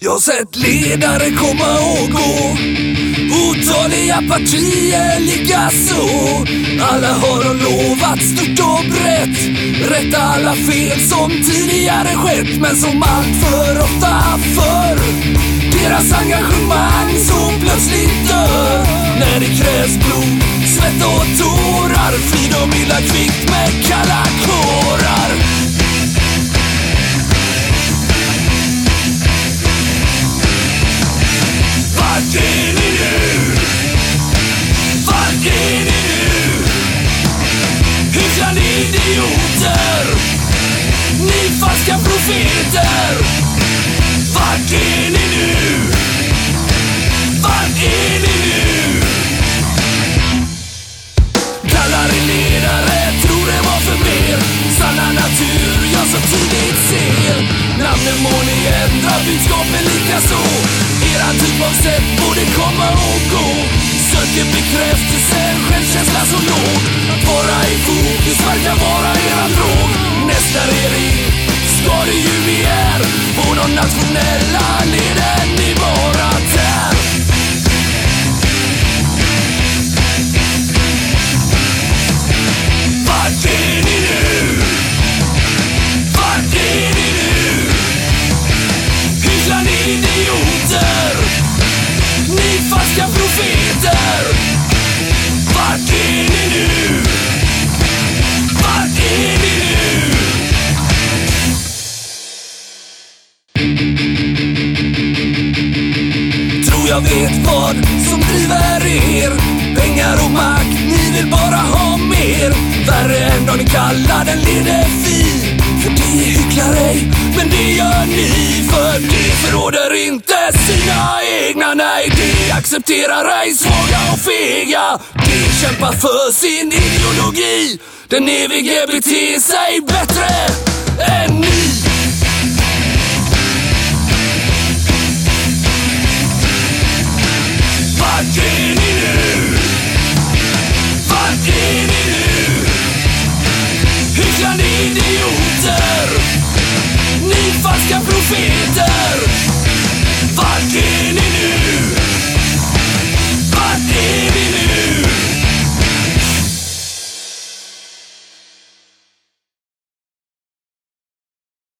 Jag har sett ledare komma och gå. Otaliga partier likaså Alla har de lovat stort och brett. Rätta alla fel som tidigare skett Men som allt för ofta förr. Deras engagemang så plötsligt dör. När det krävs blod, svett och tårar Flyr de illa kvinnor. Idioter. Ni falska profeter. Vart är ni nu? Vart är ni nu? Kallar er ledare, tror det var för mer. Sanna natur jag så tydligt ser. Namnen må ni ändra, budskapen likaså. Eran typ av sätt borde komma och gå. Söker bekräftelse, självkänsla så låg vara i fokus verkar vara eran drog. Revir ska du ju vi är På de nationella leden jag vet vad som driver er. Pengar och makt, ni vill bara ha mer. Värre än de ni kallar den lede fi För det är hycklare, men det gör ni. För det förråder inte sina egna. Nej, det accepterar ej svaga och fega. Det kämpar för sin ideologi. Den evige beter sig bättre Hycklande idioter? Nidfalska profeter.